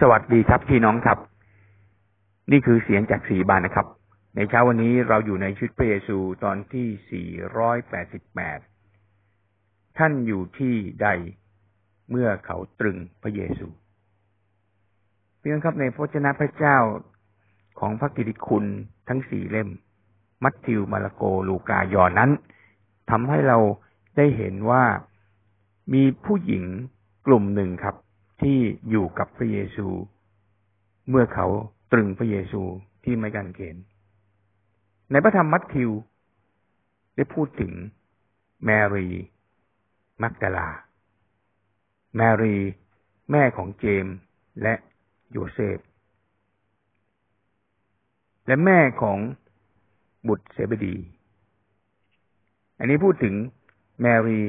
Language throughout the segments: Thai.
สวัสดีครับพี่น้องครับ นี่คือเสียงจากสีบานนะครับ ในเช้าวันนี้เราอยู่ในชุดพระเยซูตอนที่ 488 ท่านอยู่ที่ใดเมื่อเขาตรึงพระเยซูพี่น้องครับในพระเจ้าพระเจ้าของพระกิติคุณทั้งสี่เล่ม มัทธิวมาระโกลูกายอนนั้นทำให้เราได้เห็นว่ามีผู้หญิงกลุ่มหนึ่งครับ ที่อยู่กับพระเยซู เมื่อเขาตรึงพระเยซูที่ไม้กางเขน ในพระธรรมมัทธิว ได้พูดถึงแมรี่มักดาลา แมรี่แม่ของเจมส์และโยเซฟ และแม่ของบุตรเซเบดี อันนี้พูดถึงแมรี่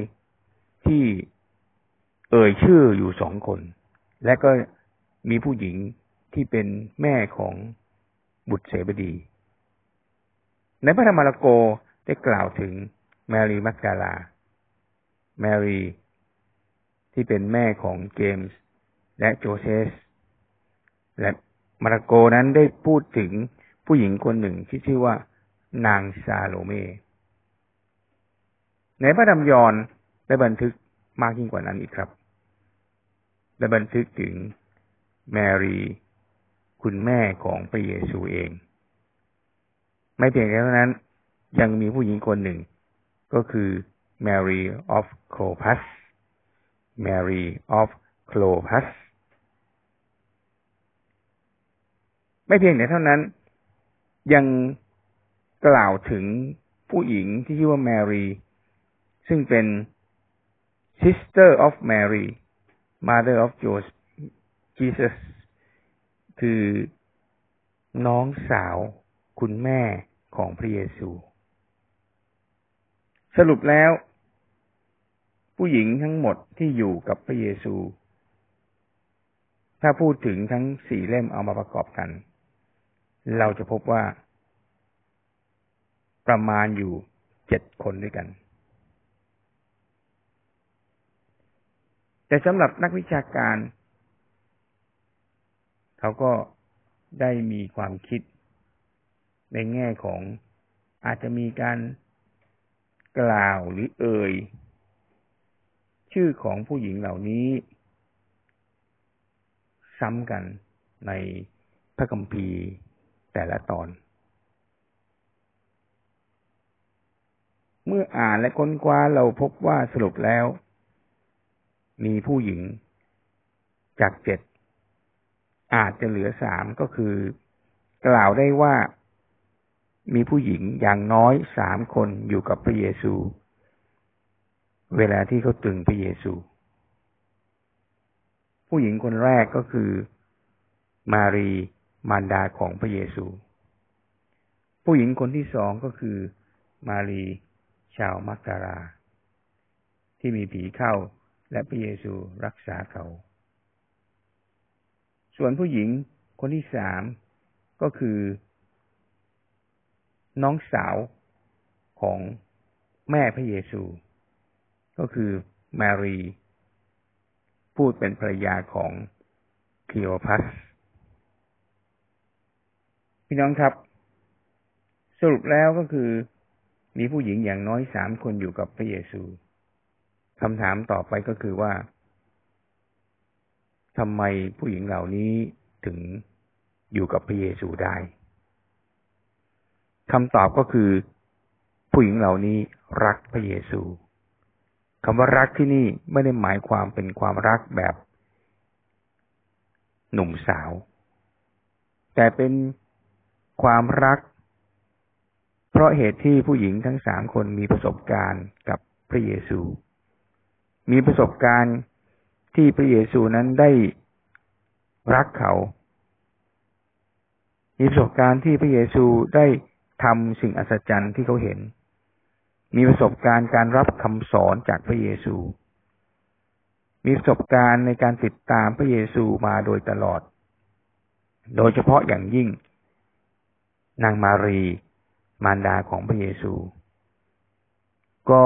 ที่เอ่ยชื่ออยู่สองคน และก็มีผู้หญิงที่เป็นแม่ของบุตรเสบดี ในพระธรรมมาระโกได้กล่าวถึงแมรี่มักกาลา แมรี่ที่เป็นแม่ของเจมส์และโจเซส และมาระโกนั้นได้พูดถึงผู้หญิงคนหนึ่งที่ชื่อว่านางซาโลเม ในพระธรรมยอนได้บันทึกมากยิ่งกว่านั้นอีกครับ และบันทึกถึงแมรี่ คุณแม่ของพระเยซูเอง ไม่เพียงแค่นั้น ยังมีผู้หญิงคนหนึ่ง ก็คือแมรี่ออฟโคลพัสแมรี่ออฟโคลพัสไม่เพียงแต่เท่านั้น ยังกล่าวถึงผู้หญิงที่ชื่อว่าแมรี่ซึ่งเป็น sister of Mary Mother of Jesus คือน้องสาวคุณแม่ของพระเยซู สรุปแล้ว ผู้หญิงทั้งหมดที่อยู่กับพระเยซู ถ้าพูดถึงทั้งสี่เล่มเอามาประกอบกัน เราจะพบว่า ประมาณอยู่เจ็ดคนด้วยกัน แต่สำหรับนักวิชาการ เขาก็ได้มีความคิด ในแง่ของอาจจะมีการกล่าวหรือเอ่ย ชื่อของผู้หญิงเหล่านี้ ซ้ำกันในพระคัมภีร์แต่ละตอน เมื่ออ่านและค้นคว้าเราพบว่าสรุปแล้ว มีผู้หญิงจากเจ็ดอาจจะเหลือสามก็คือ กล่าวได้ว่ามีผู้หญิงอย่างน้อยสามคนอยู่กับพระเยซู เวลาที่เขาตึงพระเยซู ผู้หญิงคนแรกก็คือ มารีมารดาของพระเยซู ผู้หญิงคนที่สองก็คือ มารีชาวมักการา ที่มีผีเข้า และพระเยซูรักษาเขา ส่วนผู้หญิงคนที่สามก็คือ น้องสาวของแม่พระเยซู ก็คือมารี พูดเป็นภรรยาของคิโอพัส พี่น้องครับ สรุปแล้วก็คือ มีผู้หญิงอย่างน้อยสามคนอยู่กับพระเยซู คำถามต่อไปก็คือว่าทำไมผู้หญิงเหล่านี้ถึงอยู่กับพระเยซูได้คำตอบก็คือ ผู้หญิงเหล่านี้รักพระเยซูคำว่ารักที่นี่ไม่ได้หมายความเป็นความรักแบบหนุ่มสาว แต่เป็นความรัก เพราะเหตุที่ผู้หญิงทั้งสามคนมีประสบการณ์กับพระเยซู มีประสบการณ์ที่พระเยซูนั้นได้รักเขา มีประสบการณ์ที่พระเยซูได้ทำสิ่งอัศจรรย์ที่เขาเห็น มีประสบการณ์การรับคำสอนจากพระเยซู มีประสบการณ์ในการติดตามพระเยซูมาโดยตลอด โดยเฉพาะอย่างยิ่ง นางมารี มารดาของพระเยซู ก็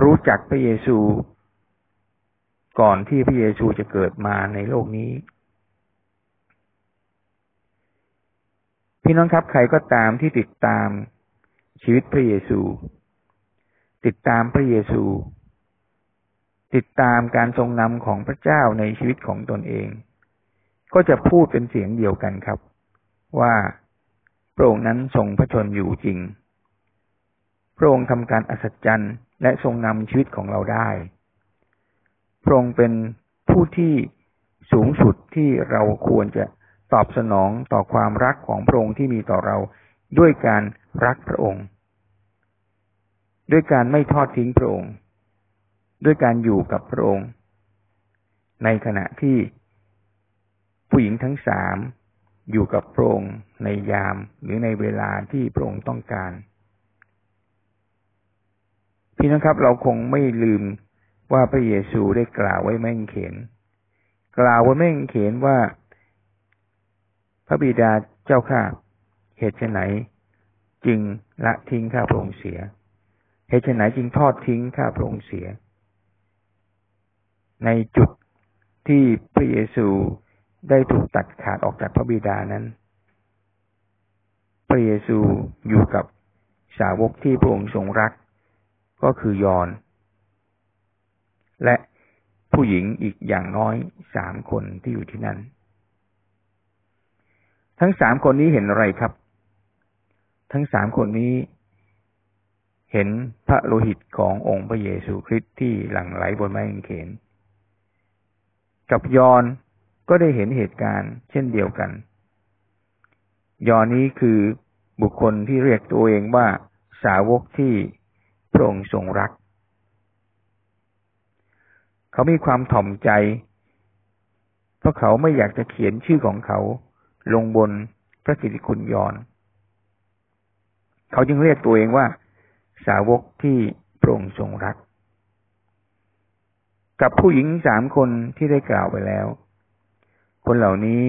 รู้จักพระเยซู ก่อนที่พระเยซูจะเกิดมาในโลกนี้ พี่น้องครับใครก็ตามที่ติดตามชีวิตพระเยซู ติดตามพระเยซู ติดตามการทรงนำของพระเจ้าในชีวิตของตนเอง ก็จะพูดเป็นเสียงเดียวกันครับ ว่าพระองค์นั้นทรงพระชนอยู่จริง พระองค์ทำการอัศจรรย์และทรงนำชีวิตของเราได้ พระองค์เป็นผู้ที่สูงสุดที่เราควรจะตอบสนองต่อความรักของพระองค์ที่มีต่อเราด้วยการรักพระองค์ ด้วยการไม่ทอดทิ้งพระองค์ ด้วยการอยู่กับพระองค์ ในขณะที่ผู้หญิงทั้งสามอยู่กับพระองค์ในยามหรือในเวลาที่พระองค์ต้องการ พี่น้องครับ เราคงไม่ลืม ว่าพระเยซูได้กล่าวไว้แม่งเขน กล่าวไว้แม่งเขนว่า พระบิดาเจ้าข้าเหตุไหน จึงละทิ้งข้าพระองค์เสีย เหตุไหนจึงทอดทิ้งข้าพระองค์เสีย ในจุดที่พระเยซูได้ถูกตัดขาดออกจากพระบิดานั้น พระเยซูอยู่กับสาวกที่พระองค์ทรงรัก ก็คือยอน และผู้หญิงอีกอย่างน้อยสามคนที่อยู่ที่นั่น ทั้งสามคนนี้เห็นอะไรครับ ทั้งสามคนนี้ เห็นพระโลหิตขององค์พระเยซูคริสต์ที่หลั่งไหลบนไม้กางเขน กับยอนก็ได้เห็นเหตุการณ์ เช่นเดียวกัน ยอนี้คือบุคคลที่เรียกตัวเองว่าสาวกที่พระองค์ทรงรัก เขามีความถ่อมใจ เพราะเขาไม่อยากจะเขียนชื่อของเขา ลงบนพระกิติคุณยอน เขาจึงเรียกตัวเองว่า สาวกที่พระองค์ทรงรัก กับผู้หญิงสามคนที่ได้กล่าวไปแล้ว คนเหล่านี้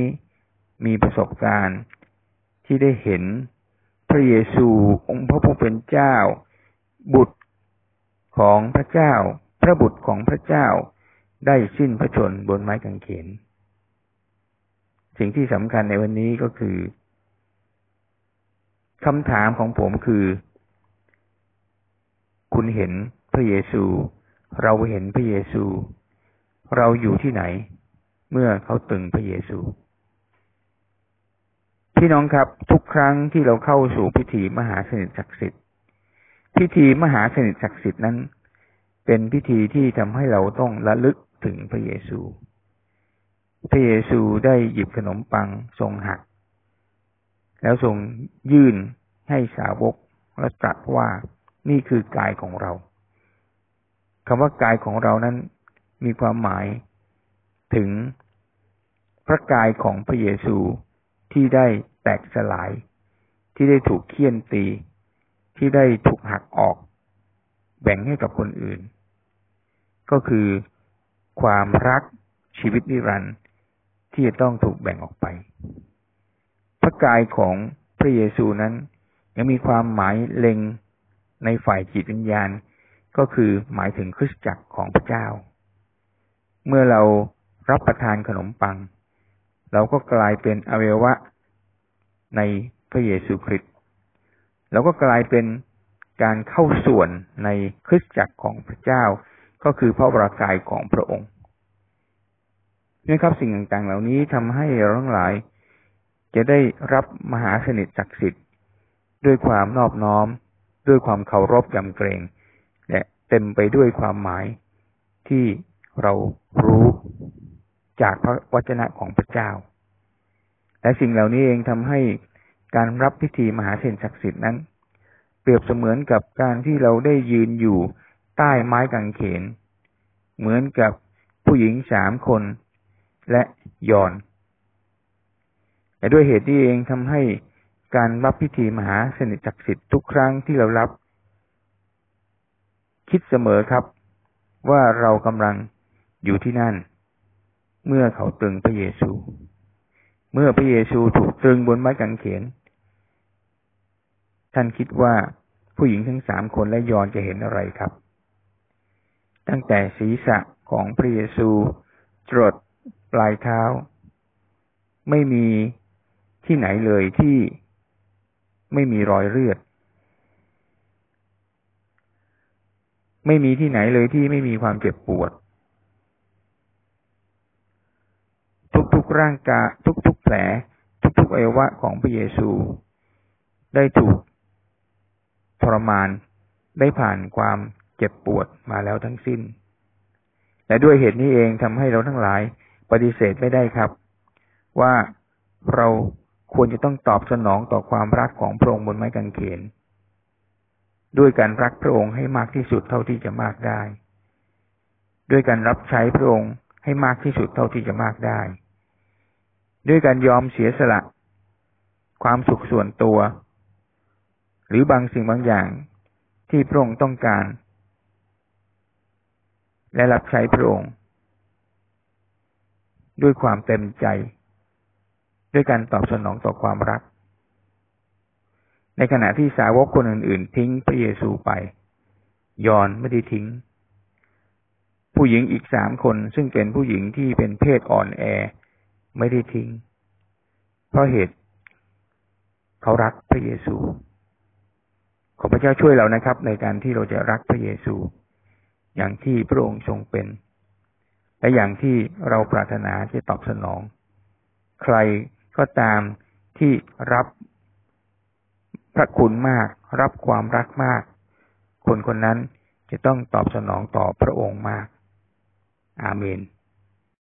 มีประสบการณ์ที่ได้เห็นพระเยซูองค์พระผู้เป็นเจ้า บุตรของพระเจ้า พระบุตรของพระเจ้า ได้สิ้นพระชนบนไม้กางเขน สิ่งที่สำคัญในวันนี้ก็คือคำถามของผมคือ คุณเห็นพระเยซู เราเห็นพระเยซู เราอยู่ที่ไหน เมื่อเขาตึงพระเยซู พี่น้องครับทุกครั้งที่เราเข้าสู่พิธีมหาสนิทศักดิ์สิทธิ์ พิธีมหาสนิทศักดิ์สิทธิ์นั้น เป็นพิธีที่ทำให้เราต้องระลึก ถึงพระเยซู พระเยซูได้หยิบขนมปังทรงหัก แล้วทรงยื่นให้สาวกและตรัสว่านี่คือกายของเราคำว่ากายของเรานั้นมีความหมายถึงพระกายของพระเยซูที่ได้แตกสลาย ที่ได้ถูกเคี่ยนตี ที่ได้ถูกหักออก แบ่งให้กับคนอื่น ก็คือ ความรักชีวิตนิรันดร์ที่จะต้องถูกแบ่งออกไป พระกายของพระเยซูนั้น ยังมีความหมายเล็งในฝ่ายจิตวิญญาณก็คือหมายถึงคริสตจักรของพระเจ้า เมื่อเรารับประทานขนมปัง เราก็กลายเป็นอวัยวะในพระเยซูคริสต์เราก็กลายเป็นการเข้าส่วนในคริสตจักรของพระเจ้า ก็คือพระวรากายของพระองค์นี่ครับสิ่งต่างๆ เหล่านี้ทำให้เราทั้งหลาย จะได้รับมหาสนิทศักดิ์สิทธิ์ด้วยความนอบน้อม ด้วยความเคารพยำเกรงและเต็มไปด้วยความหมายที่เรารู้จากพระวจนะของพระเจ้า และสิ่งเหล่านี้เองทำให้การรับพิธีมหาเศนศักดิ์สิทธิ์นั้น เปรียบเสมือนกับการที่เราได้ยืนอยู่ ใต้ไม้กางเขน เหมือนกับผู้หญิงสามคนและยอน แต่ด้วยเหตุนี้เองทำให้การรับพิธีมหาสนิทศักดิ์สิทธิ์ทุกครั้งที่เรารับ คิดเสมอครับ ว่าเรากำลังอยู่ที่นั่น เมื่อเขาตรึงพระเยซู เมื่อพระเยซูถูกตรึงบนไม้กางเขน ท่านคิดว่าผู้หญิงทั้งสามคนและยอนจะเห็นอะไรครับ ตั้งแต่ศีรษะของพระเยซูจรดปลายเท้า ไม่มีที่ไหนเลยที่ไม่มีรอยเลือด ไม่มีที่ไหนเลยที่ไม่มีความเจ็บปวด ทุกๆร่างกายทุกๆแผล ทุกๆอวัยวะของพระเยซู ได้ถูกทรมานได้ผ่านความ เจ็บปวดมาแล้วทั้งสิ้น และด้วยเหตุนี้เองทำให้เราทั้งหลายปฏิเสธไม่ได้ครับ ว่าเราควรจะต้องตอบสนองต่อความรักของพระองค์บนไม้กางเขน ด้วยการรักพระองค์ให้มากที่สุดเท่าที่จะมากได้ ด้วยการรับใช้พระองค์ให้มากที่สุดเท่าที่จะมากได้ ด้วยการยอมเสียสละ ความสุขส่วนตัว หรือบางสิ่งบางอย่างที่พระองค์ต้องการ และรับใช้พระองค์ ด้วยความเต็มใจ ด้วยการตอบสนองต่อความรัก ในขณะที่สาวกคนอื่น ๆ ทิ้งพระเยซูไป ยอนไม่ได้ทิ้ง ผู้หญิงอีกสามคนซึ่งเป็นผู้หญิงที่เป็นเพศอ่อนแอไม่ได้ทิ้ง เพราะเหตุเขารักพระเยซูขอพระเจ้าช่วยเรานะครับ ในการที่เราจะรักพระเยซู อย่างที่พระองค์ทรงเป็น และอย่างที่เราปรารถนาจะตอบสนอง ใครก็ตามที่รับพระคุณมาก รับความรักมาก คนคนนั้นจะต้องตอบสนองต่อพระองค์มาก อาเมน